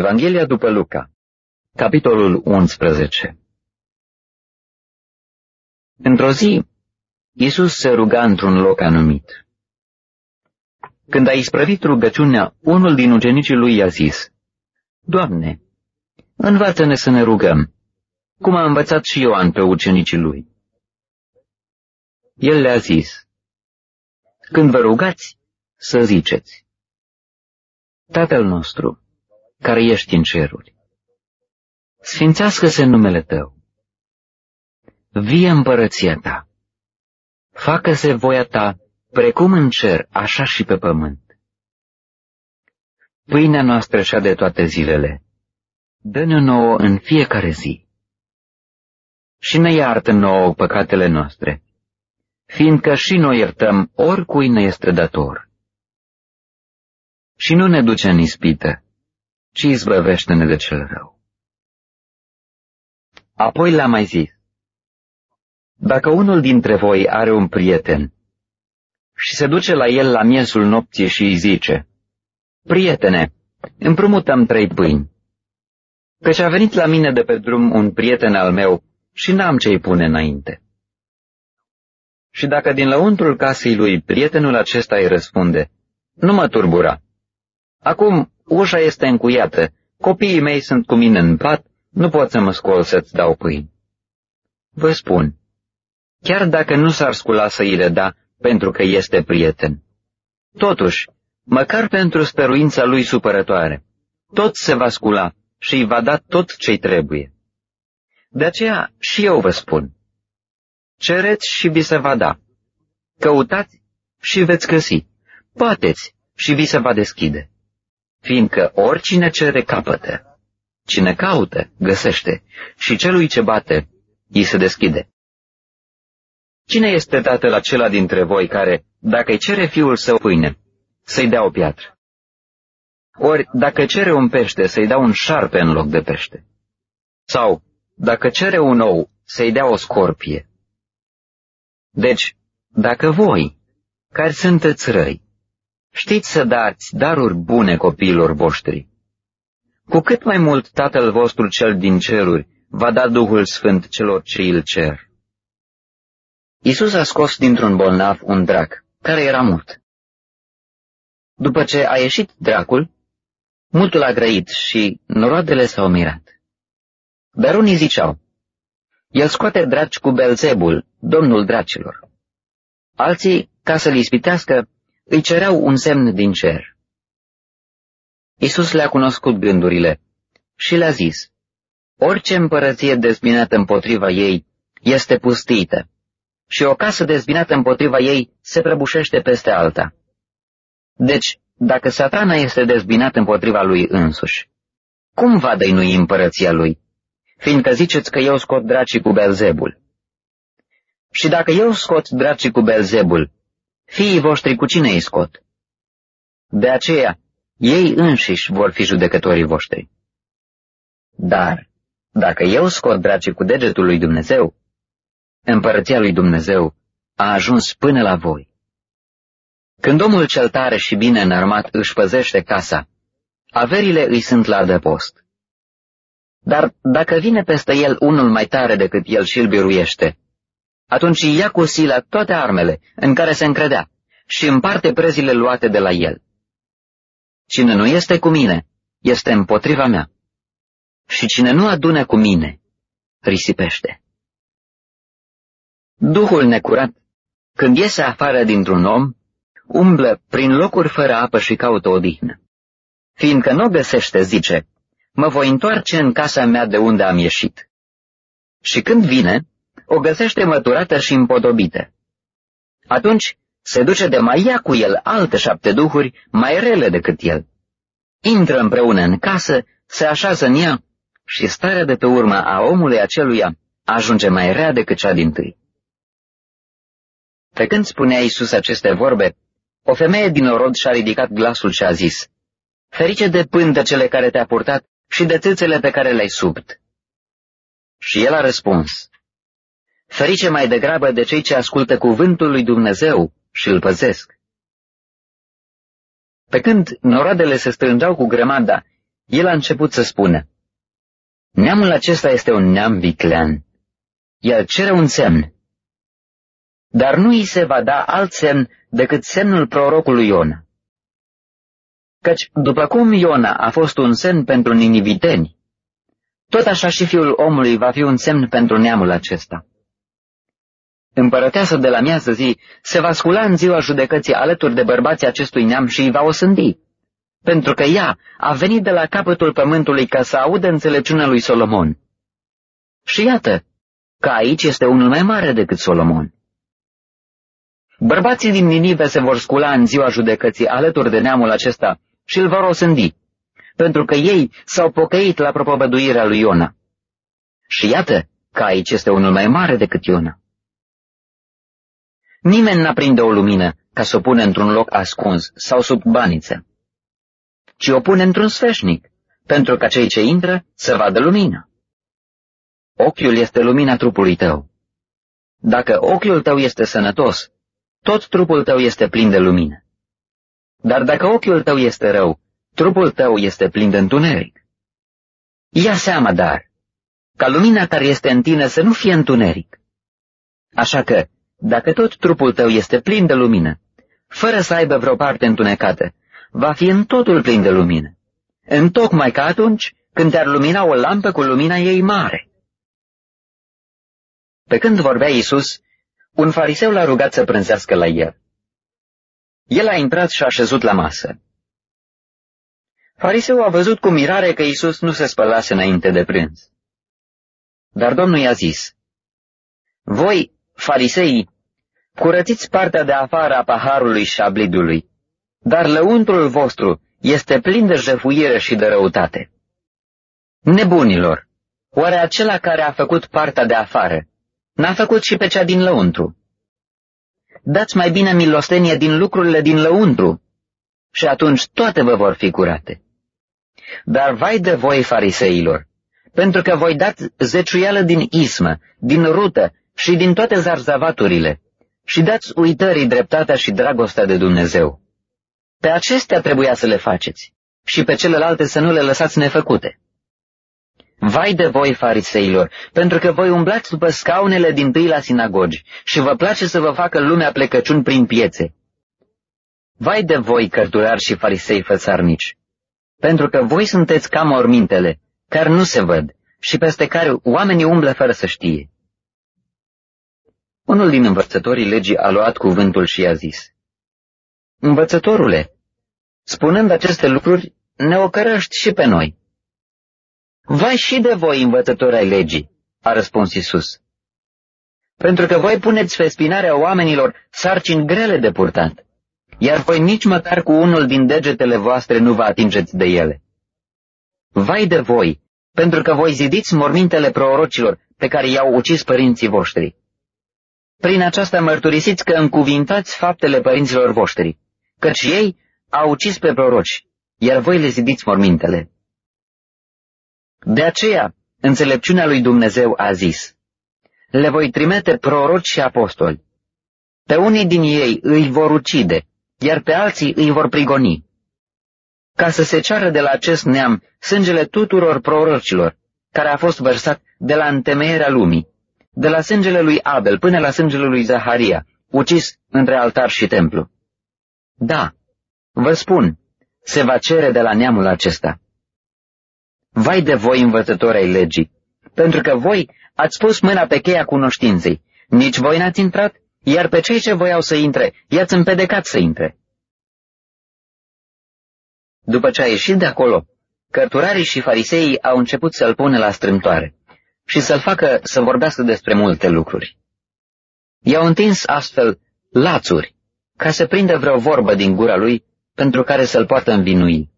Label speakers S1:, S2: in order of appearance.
S1: Evanghelia după Luca, capitolul 11 Într-o zi, Iisus se ruga într-un loc anumit. Când a isprăvit rugăciunea, unul din ucenicii lui i-a zis, Doamne, învață-ne să ne rugăm, cum a învățat și Ioan pe ucenicii lui. El le-a zis, Când vă rugați, să ziceți, Tatăl nostru, care ești în ceruri, sfințească-se numele Tău, vie împărăția Ta, facă-se voia Ta, precum în cer, așa și pe pământ. Pâinea noastră și de toate zilele, dă-ne nouă în fiecare zi. Și ne iartă nouă păcatele noastre, fiindcă și noi iertăm oricui ne este dator. Și nu ne duce în ispită, ci izbăvește-ne de cel rău. Apoi l-a mai zis, Dacă unul dintre voi are un prieten și se duce la el la miezul nopții și îi zice, Prietene, împrumutăm trei pâini, căci a venit la mine de pe drum un prieten al meu și n-am ce-i pune înainte. Și dacă din lăuntrul casei lui prietenul acesta îi răspunde, nu mă turbura. Acum ușa este încuiată, copiii mei sunt cu mine în pat, nu pot să mă scol să-ți dau pâini. Vă spun, chiar dacă nu s-ar scula să îi le da pentru că este prieten, totuși, măcar pentru stăruința lui supărătoare, tot se va scula și îi va da tot ce-i trebuie. De aceea și eu vă spun, cereți și vi se va da, căutați și veți găsi, bateți și vi se va deschide, fiindcă oricine cere capătă, cine caută, găsește, și celui ce bate, îi se deschide. Cine este tatăl acela dintre voi care, dacă îi cere fiul său pâine, să-i dea o piatră? Ori, dacă cere un pește, să-i dea un șarpe în loc de pește? Sau, dacă cere un ou, să-i dea o scorpie? Deci, dacă voi, care sunteți răi, știți să dați daruri bune copiilor voștri, cu cât mai mult Tatăl vostru cel din ceruri va da Duhul Sfânt celor ce îl cer. Isus a scos dintr-un bolnav un drac, care era mort. După ce a ieșit dracul, multul a grăit și noroadele s-au mirat. Dar unii ziceau, el scoate draci cu Belzebul, domnul dracilor. Alții, ca să-l ispitească, îi cereau un semn din cer. Isus le-a cunoscut gândurile și le-a zis, Orice împărăție dezbinată împotriva ei este pustită și o casă dezbinată împotriva ei se prăbușește peste alta. Deci, dacă satana este dezbinat împotriva lui însuși, cum va dăinui împărăția lui? Fiindcă ziceți că eu scot dracii cu Belzebul. Și dacă eu scot dracii cu Belzebul, fiii voștri cu cine îi scot? De aceea, ei înșiși vor fi judecătorii voștri. Dar, dacă eu scot dracii cu degetul lui Dumnezeu, împărăția lui Dumnezeu a ajuns până la voi. Când omul cel tare și bine înarmat își păzește casa, averile îi sunt la adăpost. Dar dacă vine peste el unul mai tare decât el și îl biruiește, atunci ia cu sila toate armele în care se încredea și împarte prezile luate de la el. Cine nu este cu mine, este împotriva mea. Și cine nu adune cu mine, risipește. Duhul necurat, când iese afară dintr-un om, umblă prin locuri fără apă și caută odihnă. Fiindcă nu găsește, zice, mă voi întoarce în casa mea de unde am ieșit. Și când vine, o găsește măturată și împodobită. Atunci se duce de mai ia cu el alte șapte duhuri mai rele decât el. Intră împreună în casă, se așează în ea și starea de pe urmă a omului aceluia ajunge mai rea decât cea din tâi. Pe când spunea Iisus aceste vorbe, o femeie din orod și-a ridicat glasul și a zis, Ferice de pântecele care te-a purtat și de țâțele pe care le-ai subt. Și el a răspuns, Ferice mai degrabă de cei ce ascultă cuvântul lui Dumnezeu și îl păzesc. Pe când noroadele se strângeau cu grămada el a început să spună, Neamul acesta este un neam viclean. El cere un semn. Dar nu îi se va da alt semn decât semnul prorocului Iona. Căci, după cum Iona a fost un semn pentru niniviteni, tot așa și fiul omului va fi un semn pentru neamul acesta. Împărăteasă de la miază zi se va scula în ziua judecății alături de bărbații acestui neam și îi va osândi, pentru că ea a venit de la capătul pământului ca să audă înțelepciunea lui Solomon. Și iată că aici este unul mai mare decât Solomon. Bărbații din Ninive se vor scula în ziua judecății alături de neamul acesta și îl vor osândi, pentru că ei s-au pocăit la propovăduirea lui Iona. Și iată că aici este unul mai mare decât Iona. Nimeni n-aprinde o lumină ca să o pune într-un loc ascuns sau sub baniță, ci o pune într-un sfeșnic, pentru ca cei ce intră să vadă lumină. Ochiul este lumina trupului tău. Dacă ochiul tău este sănătos, tot trupul tău este plin de lumină. Dar dacă ochiul tău este rău, trupul tău este plin de întuneric. Ia seama, dar, ca lumina care este în tine să nu fie întuneric. Așa că, dacă tot trupul tău este plin de lumină, fără să aibă vreo parte întunecată, va fi în totul plin de lumină, întocmai ca atunci când te-ar lumina o lampă cu lumina ei mare. Pe când vorbea Iisus, un fariseu l-a rugat să prânzească la el. El a intrat și a șezut la masă. Fariseu a văzut cu mirare că Iisus nu se spălase înainte de prânz. Dar Domnul i-a zis, Voi, fariseii, curățiți partea de afară a paharului și a blidului, dar lăuntrul vostru este plin de jefuire și de răutate. Nebunilor, oare acela care a făcut partea de afară, n-a făcut și pe cea din lăuntru? Dați mai bine milostenie din lucrurile din lăuntru și atunci toate vă vor fi curate. Dar vai de voi, fariseilor, pentru că voi dați zeciuială din ismă, din rută și din toate zarzavaturile și dați uitării dreptatea și dragostea de Dumnezeu. Pe acestea trebuia să le faceți și pe celelalte să nu le lăsați nefăcute. Vai de voi, fariseilor, pentru că voi umblați după scaunele din tâi la sinagogi și vă place să vă facă lumea plecăciuni prin piețe. Vai de voi, cărturari și farisei fățarnici, pentru că voi sunteți ca mormintele, care nu se văd și peste care oamenii umblă fără să știe. Unul din învățătorii legii a luat cuvântul și i-a zis, Învățătorule, spunând aceste lucruri, ne ocărăști și pe noi. Vai și de voi, învățători ai legii, a răspuns Isus. Pentru că voi puneți pe spinarea oamenilor sarcini grele de purtat, iar voi nici măcar cu unul din degetele voastre nu vă atingeți de ele. Vai de voi, pentru că voi zidiți mormintele prorocilor pe care i-au ucis părinții voștri. Prin aceasta mărturisiți că încuvintați faptele părinților voștri, căci ei au ucis pe proroci, iar voi le zidiți mormintele. De aceea, înțelepciunea lui Dumnezeu a zis, le voi trimite proroci și apostoli. Pe unii din ei îi vor ucide, iar pe alții îi vor prigoni. Ca să se ceară de la acest neam sângele tuturor prorocilor, care a fost vărsat de la întemeierea lumii, de la sângele lui Abel până la sângele lui Zaharia, ucis între altar și templu. Da, vă spun, se va cere de la neamul acesta. Vai de voi, învățători ai legii, pentru că voi ați pus mâna pe cheia cunoștinței, nici voi n-ați intrat, iar pe cei ce voiau să intre, i-ați împedecat să intre. După ce a ieșit de acolo, cărturarii și fariseii au început să-l pună la strâmtoare și să-l facă să vorbească despre multe lucruri. I-au întins astfel lațuri ca să prindă vreo vorbă din gura lui pentru care să-l poată învinui.